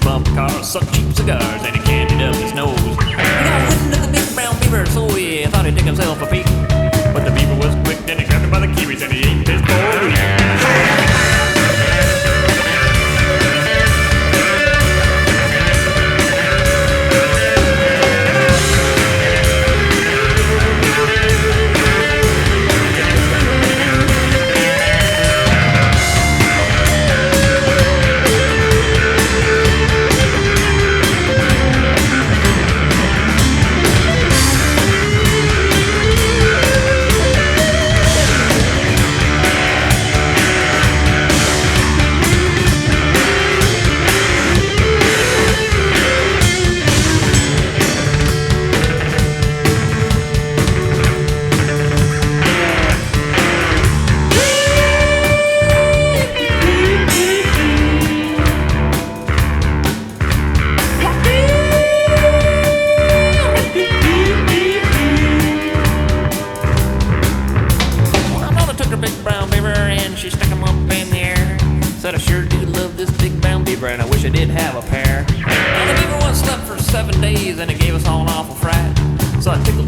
bar, sucked cheap cigars, and he candied up his nose. He got wind of the big brown beaver, so he thought he'd take himself a peek. But the beaver was quick, then he grabbed him by the kiwis and he She stick them up in the air. Said I sure do love this big brown beaver, and I wish I did have a pair. And the beaver once slept for seven days, and it gave us all an awful fright. So I took.